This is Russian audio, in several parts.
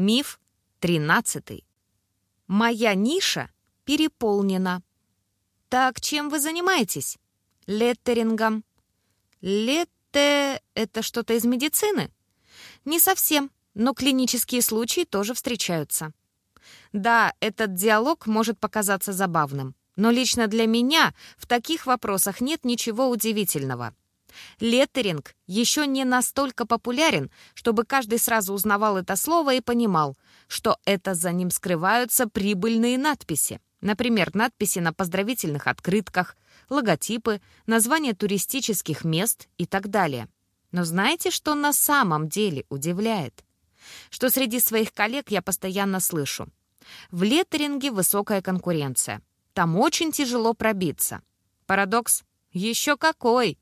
Миф 13. Моя ниша переполнена. Так чем вы занимаетесь? Леттерингом. Летте — это что-то из медицины? Не совсем, но клинические случаи тоже встречаются. Да, этот диалог может показаться забавным, но лично для меня в таких вопросах нет ничего удивительного. Леттеринг еще не настолько популярен, чтобы каждый сразу узнавал это слово и понимал, что это за ним скрываются прибыльные надписи. Например, надписи на поздравительных открытках, логотипы, названия туристических мест и так далее. Но знаете, что на самом деле удивляет? Что среди своих коллег я постоянно слышу. В леттеринге высокая конкуренция. Там очень тяжело пробиться. Парадокс? Еще какой!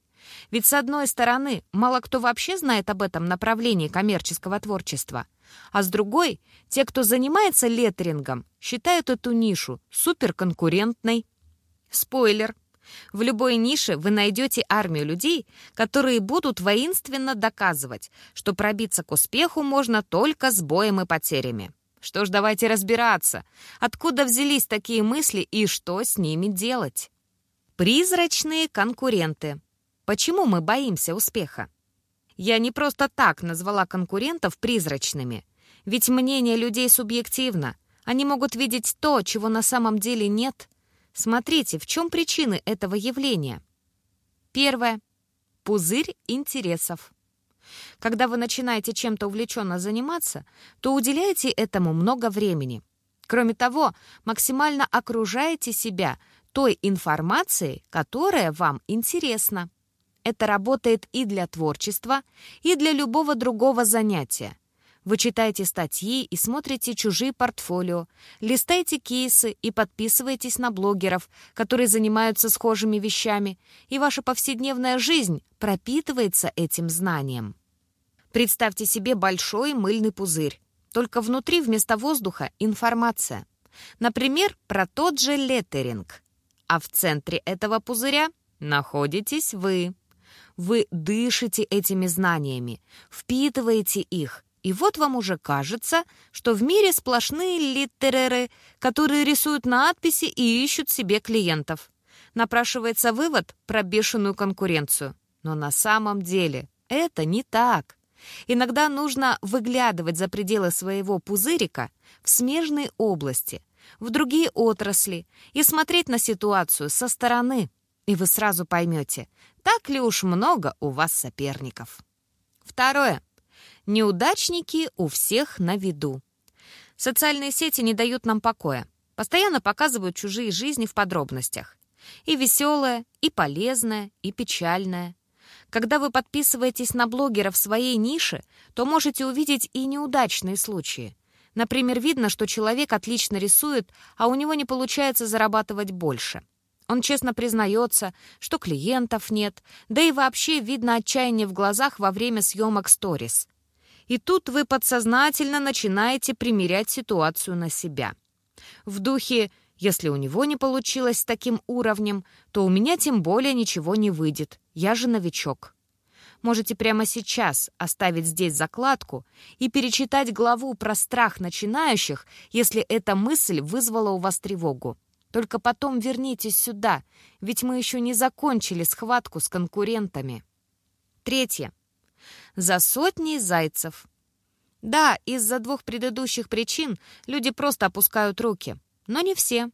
Ведь, с одной стороны, мало кто вообще знает об этом направлении коммерческого творчества, а с другой, те, кто занимается леттерингом, считают эту нишу суперконкурентной. Спойлер. В любой нише вы найдете армию людей, которые будут воинственно доказывать, что пробиться к успеху можно только с боем и потерями. Что ж, давайте разбираться, откуда взялись такие мысли и что с ними делать. Призрачные конкуренты. Почему мы боимся успеха? Я не просто так назвала конкурентов призрачными. Ведь мнение людей субъективно. Они могут видеть то, чего на самом деле нет. Смотрите, в чем причины этого явления. Первое. Пузырь интересов. Когда вы начинаете чем-то увлеченно заниматься, то уделяете этому много времени. Кроме того, максимально окружаете себя той информацией, которая вам интересна. Это работает и для творчества, и для любого другого занятия. Вы читаете статьи и смотрите чужие портфолио, листаете кейсы и подписываетесь на блогеров, которые занимаются схожими вещами, и ваша повседневная жизнь пропитывается этим знанием. Представьте себе большой мыльный пузырь. Только внутри вместо воздуха информация. Например, про тот же леттеринг. А в центре этого пузыря находитесь вы. Вы дышите этими знаниями, впитываете их, и вот вам уже кажется, что в мире сплошные литереры, которые рисуют надписи и ищут себе клиентов. Напрашивается вывод про бешеную конкуренцию. Но на самом деле это не так. Иногда нужно выглядывать за пределы своего пузырика в смежной области, в другие отрасли и смотреть на ситуацию со стороны, и вы сразу поймете, так ли уж много у вас соперников. Второе. Неудачники у всех на виду. Социальные сети не дают нам покоя. Постоянно показывают чужие жизни в подробностях. И веселое, и полезное, и печальное. Когда вы подписываетесь на блогера в своей нише, то можете увидеть и неудачные случаи. Например, видно, что человек отлично рисует, а у него не получается зарабатывать больше – он честно признается, что клиентов нет, да и вообще видно отчаяние в глазах во время съемок сторис. И тут вы подсознательно начинаете примерять ситуацию на себя. В духе «если у него не получилось с таким уровнем, то у меня тем более ничего не выйдет, я же новичок». Можете прямо сейчас оставить здесь закладку и перечитать главу про страх начинающих, если эта мысль вызвала у вас тревогу. Только потом вернитесь сюда, ведь мы еще не закончили схватку с конкурентами. Третье. За сотни зайцев. Да, из-за двух предыдущих причин люди просто опускают руки. Но не все.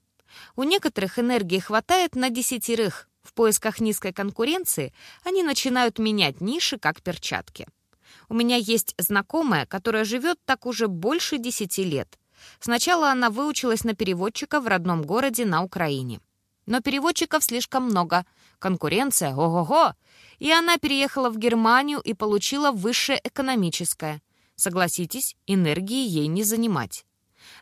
У некоторых энергии хватает на десятерых. В поисках низкой конкуренции они начинают менять ниши, как перчатки. У меня есть знакомая, которая живет так уже больше десяти лет. Сначала она выучилась на переводчика в родном городе на Украине. Но переводчиков слишком много, конкуренция ого-го, и она переехала в Германию и получила высшее экономическое. Согласитесь, энергии ей не занимать.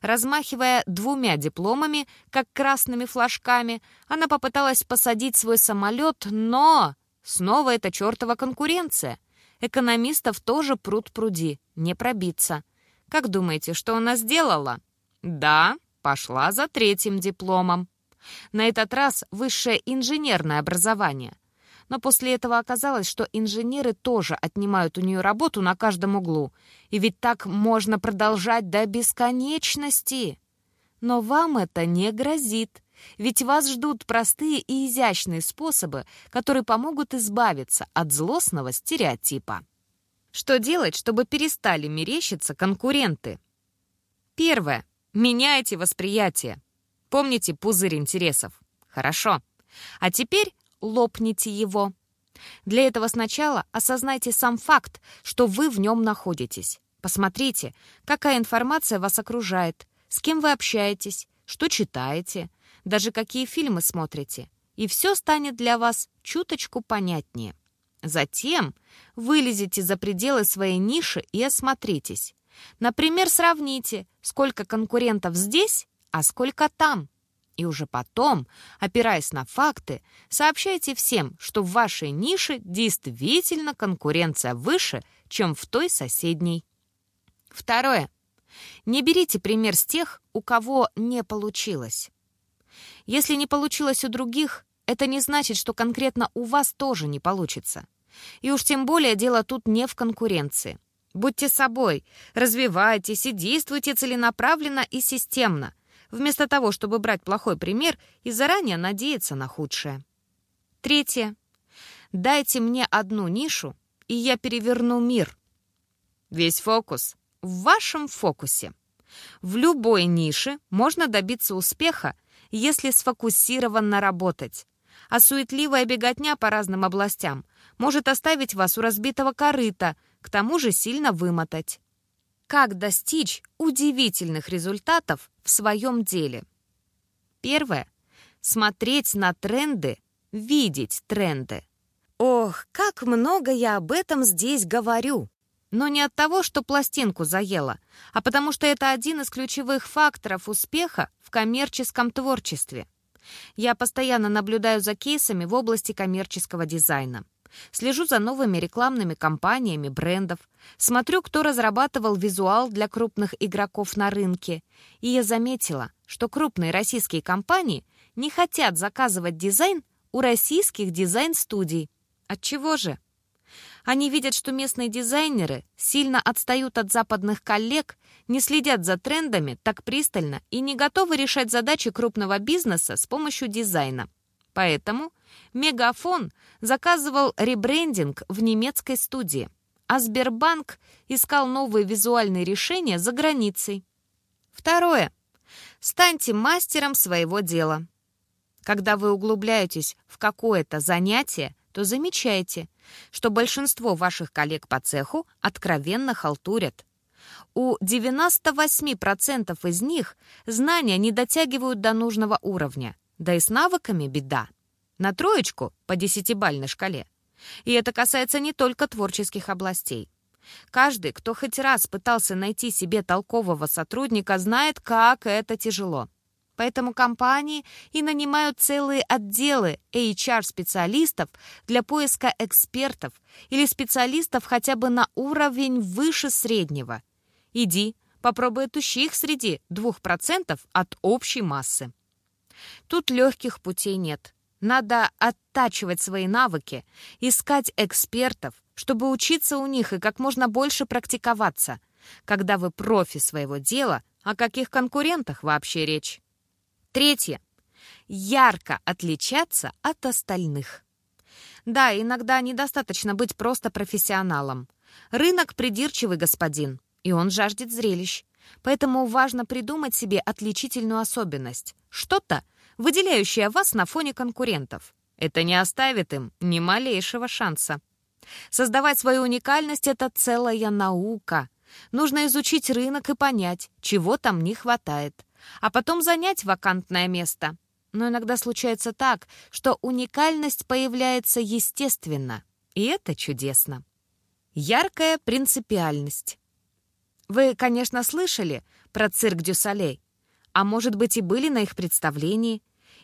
Размахивая двумя дипломами, как красными флажками, она попыталась посадить свой самолет, но... Снова эта чертова конкуренция. Экономистов тоже пруд пруди, не пробиться. Как думаете, что она сделала? Да, пошла за третьим дипломом. На этот раз высшее инженерное образование. но после этого оказалось, что инженеры тоже отнимают у нее работу на каждом углу. И ведь так можно продолжать до бесконечности. Но вам это не грозит, ведь вас ждут простые и изящные способы, которые помогут избавиться от злостного стереотипа. Что делать, чтобы перестали мерещиться конкуренты? Первое. Меняйте восприятие. Помните пузырь интересов? Хорошо. А теперь лопните его. Для этого сначала осознайте сам факт, что вы в нем находитесь. Посмотрите, какая информация вас окружает, с кем вы общаетесь, что читаете, даже какие фильмы смотрите. И все станет для вас чуточку понятнее. Затем вылезите за пределы своей ниши и осмотритесь. Например, сравните, сколько конкурентов здесь, а сколько там. И уже потом, опираясь на факты, сообщайте всем, что в вашей нише действительно конкуренция выше, чем в той соседней. Второе. Не берите пример с тех, у кого не получилось. Если не получилось у других, это не значит, что конкретно у вас тоже не получится. И уж тем более дело тут не в конкуренции. Будьте собой, развивайтесь и действуйте целенаправленно и системно, вместо того, чтобы брать плохой пример и заранее надеяться на худшее. Третье. Дайте мне одну нишу, и я переверну мир. Весь фокус в вашем фокусе. В любой нише можно добиться успеха, если сфокусированно работать. А суетливая беготня по разным областям может оставить вас у разбитого корыта – к тому же сильно вымотать. Как достичь удивительных результатов в своем деле? Первое. Смотреть на тренды, видеть тренды. Ох, как много я об этом здесь говорю. Но не от того, что пластинку заела, а потому что это один из ключевых факторов успеха в коммерческом творчестве. Я постоянно наблюдаю за кейсами в области коммерческого дизайна. Слежу за новыми рекламными кампаниями брендов, смотрю, кто разрабатывал визуал для крупных игроков на рынке. И я заметила, что крупные российские компании не хотят заказывать дизайн у российских дизайн-студий. Отчего же? Они видят, что местные дизайнеры сильно отстают от западных коллег, не следят за трендами так пристально и не готовы решать задачи крупного бизнеса с помощью дизайна. Поэтому Мегафон заказывал ребрендинг в немецкой студии, а Сбербанк искал новые визуальные решения за границей. Второе. Станьте мастером своего дела. Когда вы углубляетесь в какое-то занятие, то замечайте, что большинство ваших коллег по цеху откровенно халтурят. У 98% из них знания не дотягивают до нужного уровня, да и с навыками беда на троечку по десятибальной шкале. И это касается не только творческих областей. Каждый, кто хоть раз пытался найти себе толкового сотрудника, знает, как это тяжело. Поэтому компании и нанимают целые отделы HR-специалистов для поиска экспертов или специалистов хотя бы на уровень выше среднего. Иди, попробуй отущи их среди 2% от общей массы. Тут легких путей нет. Надо оттачивать свои навыки, искать экспертов, чтобы учиться у них и как можно больше практиковаться. Когда вы профи своего дела, о каких конкурентах вообще речь? Третье. Ярко отличаться от остальных. Да, иногда недостаточно быть просто профессионалом. Рынок придирчивый господин, и он жаждет зрелищ. Поэтому важно придумать себе отличительную особенность. Что-то, выделяющая вас на фоне конкурентов. Это не оставит им ни малейшего шанса. Создавать свою уникальность — это целая наука. Нужно изучить рынок и понять, чего там не хватает, а потом занять вакантное место. Но иногда случается так, что уникальность появляется естественно, и это чудесно. Яркая принципиальность. Вы, конечно, слышали про цирк Дюсалей, а может быть и были на их представлении,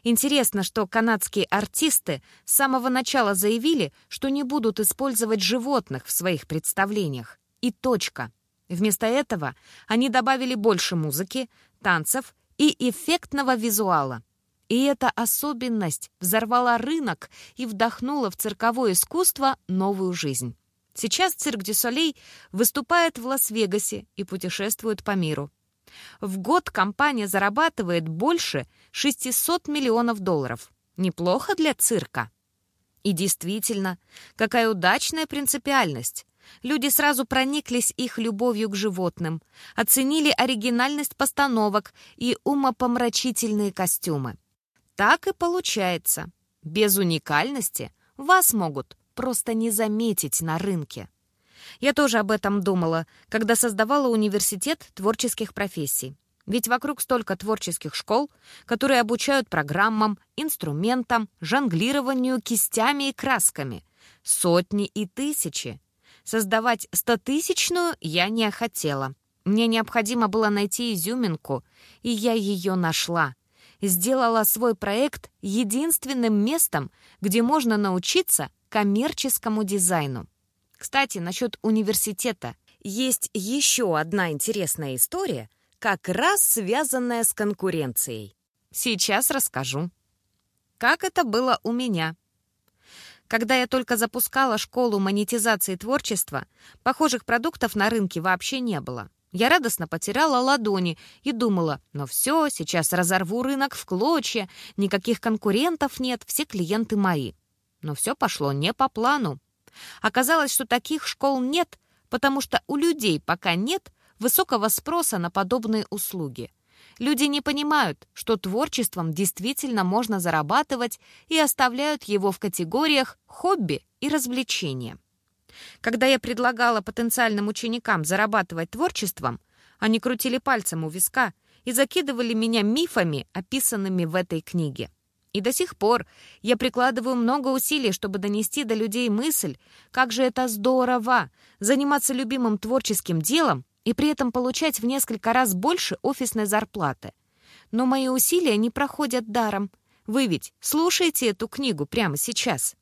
Интересно, что канадские артисты с самого начала заявили, что не будут использовать животных в своих представлениях. И точка. Вместо этого они добавили больше музыки, танцев и эффектного визуала. И эта особенность взорвала рынок и вдохнула в цирковое искусство новую жизнь. Сейчас цирк Дю Солей выступает в Лас-Вегасе и путешествует по миру. В год компания зарабатывает больше 600 миллионов долларов. Неплохо для цирка. И действительно, какая удачная принципиальность. Люди сразу прониклись их любовью к животным, оценили оригинальность постановок и умопомрачительные костюмы. Так и получается. Без уникальности вас могут просто не заметить на рынке. Я тоже об этом думала, когда создавала университет творческих профессий. Ведь вокруг столько творческих школ, которые обучают программам, инструментам, жонглированию кистями и красками. Сотни и тысячи. Создавать стотысячную я не хотела. Мне необходимо было найти изюминку, и я ее нашла. Сделала свой проект единственным местом, где можно научиться коммерческому дизайну. Кстати, насчет университета. Есть еще одна интересная история, как раз связанная с конкуренцией. Сейчас расскажу. Как это было у меня? Когда я только запускала школу монетизации творчества, похожих продуктов на рынке вообще не было. Я радостно потеряла ладони и думала, ну все, сейчас разорву рынок в клочья, никаких конкурентов нет, все клиенты мои. Но все пошло не по плану. Оказалось, что таких школ нет, потому что у людей пока нет высокого спроса на подобные услуги. Люди не понимают, что творчеством действительно можно зарабатывать и оставляют его в категориях хобби и развлечения. Когда я предлагала потенциальным ученикам зарабатывать творчеством, они крутили пальцем у виска и закидывали меня мифами, описанными в этой книге. И до сих пор я прикладываю много усилий, чтобы донести до людей мысль, как же это здорово заниматься любимым творческим делом и при этом получать в несколько раз больше офисной зарплаты. Но мои усилия не проходят даром. Вы ведь слушаете эту книгу прямо сейчас.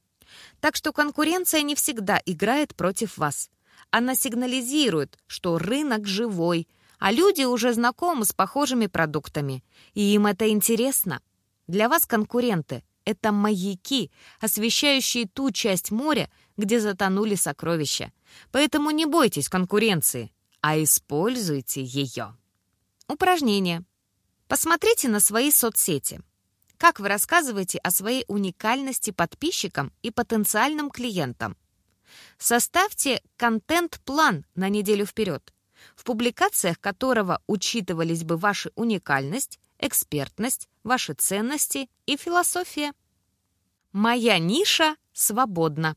Так что конкуренция не всегда играет против вас. Она сигнализирует, что рынок живой, а люди уже знакомы с похожими продуктами, и им это интересно. Для вас конкуренты — это маяки, освещающие ту часть моря, где затонули сокровища. Поэтому не бойтесь конкуренции а используйте ее. Упражнение. Посмотрите на свои соцсети. Как вы рассказываете о своей уникальности подписчикам и потенциальным клиентам? Составьте контент-план на неделю вперед, в публикациях которого учитывались бы ваша уникальность, экспертность, ваши ценности и философия. Моя ниша свободна.